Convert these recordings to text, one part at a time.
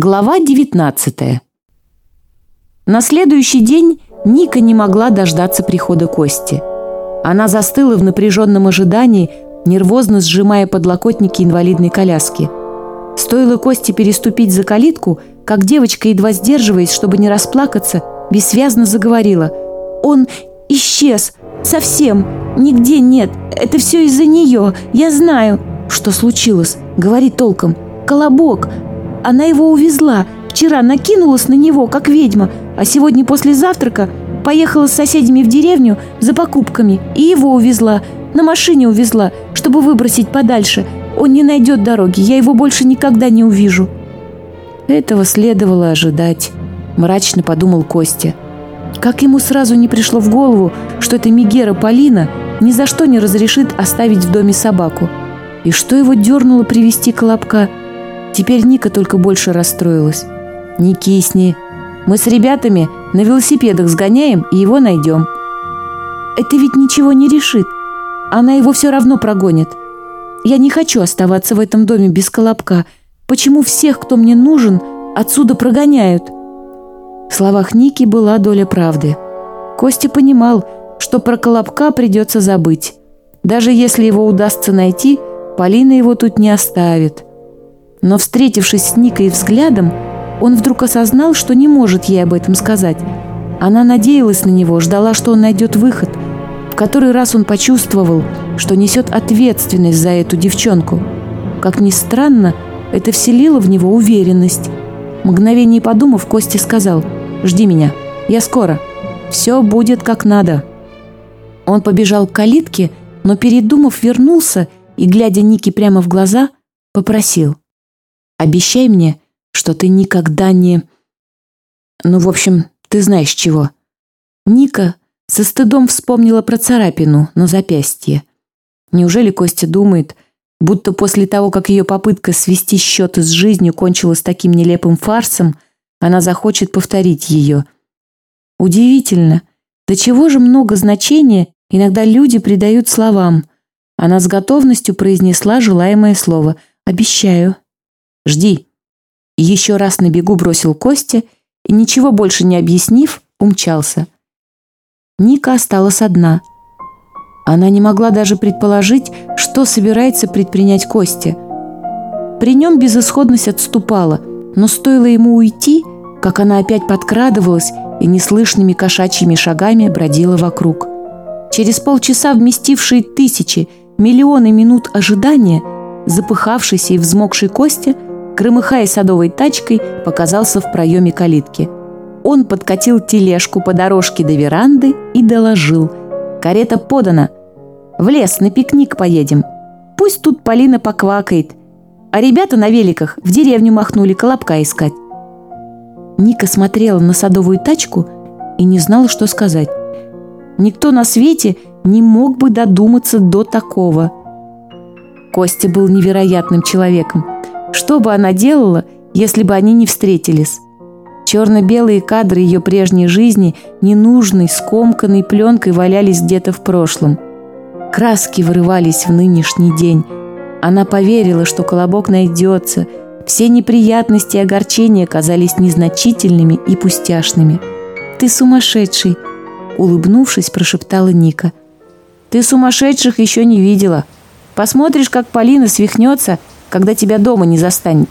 Глава 19 На следующий день Ника не могла дождаться прихода Кости. Она застыла в напряженном ожидании, нервозно сжимая подлокотники инвалидной коляски. Стоило Кости переступить за калитку, как девочка, едва сдерживаясь, чтобы не расплакаться, бессвязно заговорила. «Он исчез! Совсем! Нигде нет! Это все из-за нее! Я знаю!» «Что случилось? Говори толком! Колобок! Она его увезла. Вчера накинулась на него, как ведьма, а сегодня после завтрака поехала с соседями в деревню за покупками и его увезла. На машине увезла, чтобы выбросить подальше. Он не найдет дороги, я его больше никогда не увижу». Этого следовало ожидать, мрачно подумал Костя. Как ему сразу не пришло в голову, что эта Мегера Полина ни за что не разрешит оставить в доме собаку. И что его дернуло привести Колобка – Теперь Ника только больше расстроилась. «Не кисни. Мы с ребятами на велосипедах сгоняем и его найдем». «Это ведь ничего не решит. Она его все равно прогонит. Я не хочу оставаться в этом доме без колобка. Почему всех, кто мне нужен, отсюда прогоняют?» В словах Ники была доля правды. Костя понимал, что про Колобка придется забыть. Даже если его удастся найти, Полина его тут не оставит. Но, встретившись с Никой взглядом, он вдруг осознал, что не может ей об этом сказать. Она надеялась на него, ждала, что он найдет выход. В который раз он почувствовал, что несет ответственность за эту девчонку. Как ни странно, это вселило в него уверенность. Мгновение подумав, Костя сказал «Жди меня, я скоро. Все будет как надо». Он побежал к калитке, но, передумав, вернулся и, глядя Нике прямо в глаза, попросил – Обещай мне, что ты никогда не... Ну, в общем, ты знаешь чего. Ника со стыдом вспомнила про царапину на запястье. Неужели Костя думает, будто после того, как ее попытка свести счеты с жизнью кончилась таким нелепым фарсом, она захочет повторить ее? Удивительно, до чего же много значения иногда люди придают словам. Она с готовностью произнесла желаемое слово «обещаю». Жди». Еще раз на бегу бросил Костя и, ничего больше не объяснив, умчался. Ника осталась одна. Она не могла даже предположить, что собирается предпринять Костя. При нем безысходность отступала, но стоило ему уйти, как она опять подкрадывалась и неслышными кошачьими шагами бродила вокруг. Через полчаса вместившие тысячи, миллионы минут ожидания, запыхавшийся и взмокший Костя – громыхая садовой тачкой, показался в проеме калитки. Он подкатил тележку по дорожке до веранды и доложил. «Карета подана. В лес на пикник поедем. Пусть тут Полина поквакает. А ребята на великах в деревню махнули колобка искать». Ника смотрела на садовую тачку и не знала, что сказать. Никто на свете не мог бы додуматься до такого. Костя был невероятным человеком – что бы она делала, если бы они не встретились? Черно-белые кадры ее прежней жизни, ненужной, скомканной пленкой валялись где-то в прошлом. Краски вырывались в нынешний день. Она поверила, что колобок найдется. Все неприятности и огорчения казались незначительными и пустяшными. «Ты сумасшедший!» – улыбнувшись, прошептала Ника. «Ты сумасшедших еще не видела. Посмотришь, как Полина свихнется когда тебя дома не застанет.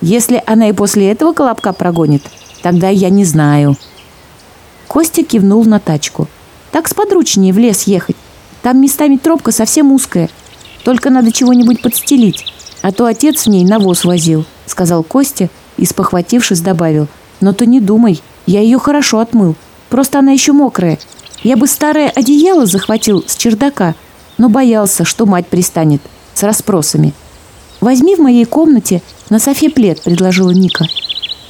Если она и после этого колобка прогонит, тогда я не знаю». Костя кивнул на тачку. «Так сподручнее в лес ехать. Там местами тропка совсем узкая. Только надо чего-нибудь подстелить, а то отец в ней навоз возил», — сказал Костя и, спохватившись, добавил. «Но ты не думай, я ее хорошо отмыл. Просто она еще мокрая. Я бы старое одеяло захватил с чердака, но боялся, что мать пристанет с расспросами». «Возьми в моей комнате на софе плед», — предложила Ника.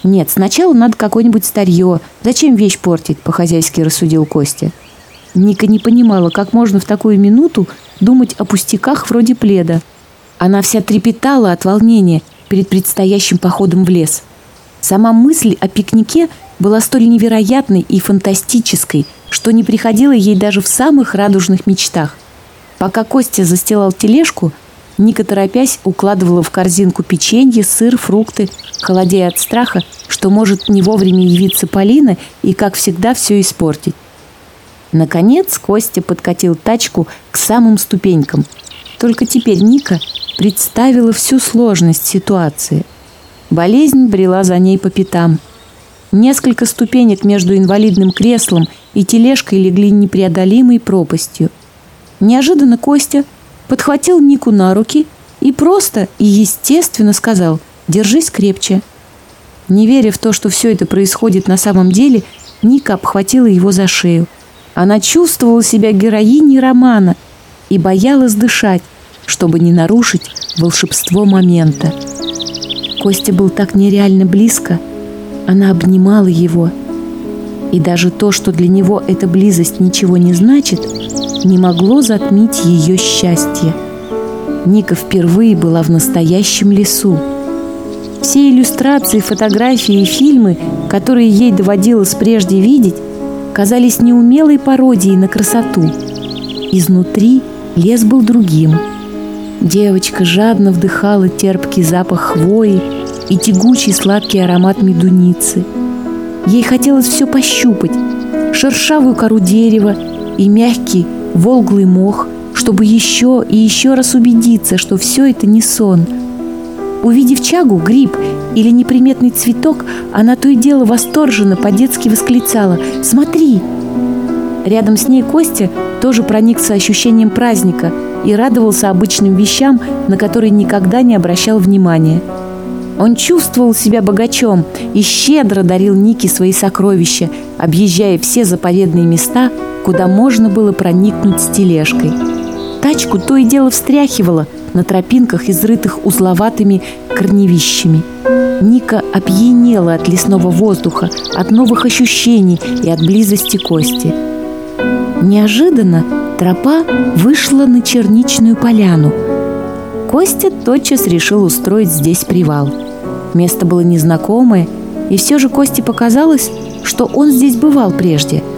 «Нет, сначала надо какое-нибудь старье. Зачем вещь портить?» — по-хозяйски рассудил Костя. Ника не понимала, как можно в такую минуту думать о пустяках вроде пледа. Она вся трепетала от волнения перед предстоящим походом в лес. Сама мысль о пикнике была столь невероятной и фантастической, что не приходила ей даже в самых радужных мечтах. Пока Костя застилал тележку, Ника, торопясь, укладывала в корзинку печенье, сыр, фрукты, холодея от страха, что может не вовремя явиться Полина и, как всегда, все испортить. Наконец Костя подкатил тачку к самым ступенькам. Только теперь Ника представила всю сложность ситуации. Болезнь брела за ней по пятам. Несколько ступенек между инвалидным креслом и тележкой легли непреодолимой пропастью. Неожиданно Костя – подхватил Нику на руки и просто и естественно сказал «Держись крепче». Не веря в то, что все это происходит на самом деле, Ника обхватила его за шею. Она чувствовала себя героиней романа и боялась дышать, чтобы не нарушить волшебство момента. Костя был так нереально близко. Она обнимала его. И даже то, что для него эта близость ничего не значит – не могло затмить ее счастье. Ника впервые была в настоящем лесу. Все иллюстрации, фотографии и фильмы, которые ей доводилось прежде видеть, казались неумелой пародией на красоту. Изнутри лес был другим. Девочка жадно вдыхала терпкий запах хвои и тягучий сладкий аромат медуницы. Ей хотелось все пощупать – шершавую кору дерева и мягкий волглый мох, чтобы еще и еще раз убедиться, что все это не сон. Увидев чагу, гриб или неприметный цветок, она то и дело восторженно по-детски восклицала «Смотри!». Рядом с ней Костя тоже проникся ощущением праздника и радовался обычным вещам, на которые никогда не обращал внимания. Он чувствовал себя богачом и щедро дарил Нике свои сокровища, объезжая все заповедные места – куда можно было проникнуть с тележкой. Тачку то и дело встряхивало на тропинках, изрытых узловатыми корневищами. Ника опьянела от лесного воздуха, от новых ощущений и от близости кости. Неожиданно тропа вышла на черничную поляну. Костя тотчас решил устроить здесь привал. Место было незнакомое, и все же Косте показалось, что он здесь бывал прежде –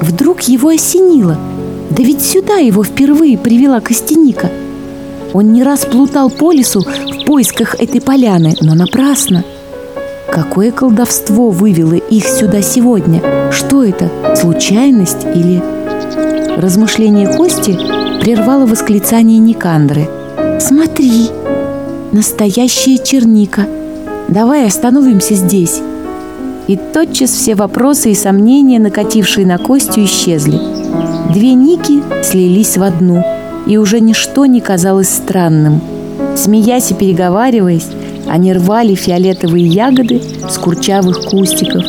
Вдруг его осенило. Да ведь сюда его впервые привела Костяника. Он не раз плутал по лесу в поисках этой поляны, но напрасно. Какое колдовство вывело их сюда сегодня? Что это? Случайность или... Размышление Кости прервало восклицание Никандры. «Смотри! Настоящая черника! Давай остановимся здесь!» и тотчас все вопросы и сомнения, накатившие на Костю, исчезли. Две Ники слились в одну, и уже ничто не казалось странным. Смеясь и переговариваясь, они рвали фиолетовые ягоды с курчавых кустиков.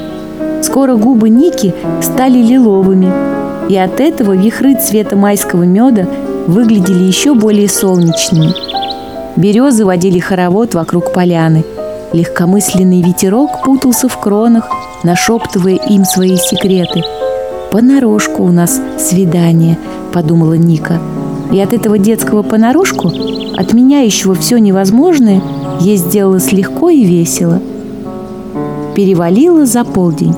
Скоро губы Ники стали лиловыми, и от этого вихры цвета майского меда выглядели еще более солнечными. Березы водили хоровод вокруг поляны – Легкомысленный ветерок путался в кронах, нашептывая им свои секреты. «Понарошку у нас свидание», — подумала Ника. И от этого детского понарошку, отменяющего все невозможное, ей сделалось легко и весело. Перевалило за полдень.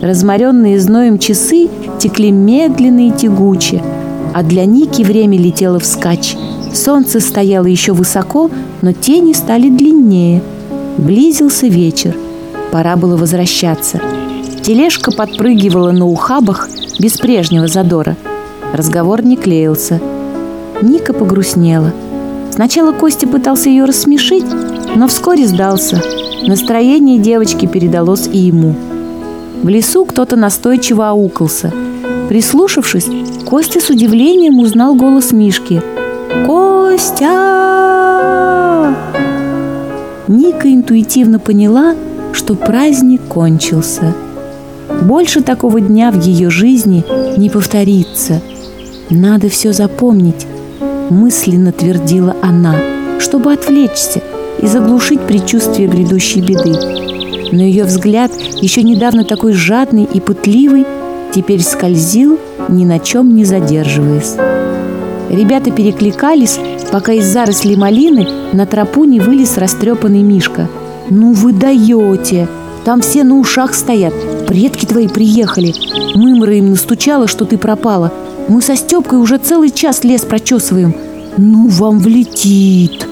Разморенные зноем часы текли медленно и тягуче, а для Ники время летело вскачь. Солнце стояло еще высоко, но тени стали длиннее — Близился вечер. Пора было возвращаться. Тележка подпрыгивала на ухабах без прежнего задора. Разговор не клеился. Ника погрустнела. Сначала Костя пытался ее рассмешить, но вскоре сдался. Настроение девочки передалось и ему. В лесу кто-то настойчиво аукался. Прислушавшись, Костя с удивлением узнал голос Мишки. «Костя!» Ника интуитивно поняла, что праздник кончился. Больше такого дня в ее жизни не повторится. Надо все запомнить, мысленно твердила она, чтобы отвлечься и заглушить предчувствие грядущей беды. Но ее взгляд, еще недавно такой жадный и пытливый, теперь скользил, ни на чем не задерживаясь. Ребята перекликались пока из зарослей малины на тропу не вылез растрепанный Мишка. «Ну вы даете! Там все на ушах стоят. Предки твои приехали. Мымра им настучала, что ты пропала. Мы со Степкой уже целый час лес прочесываем. Ну вам влетит!»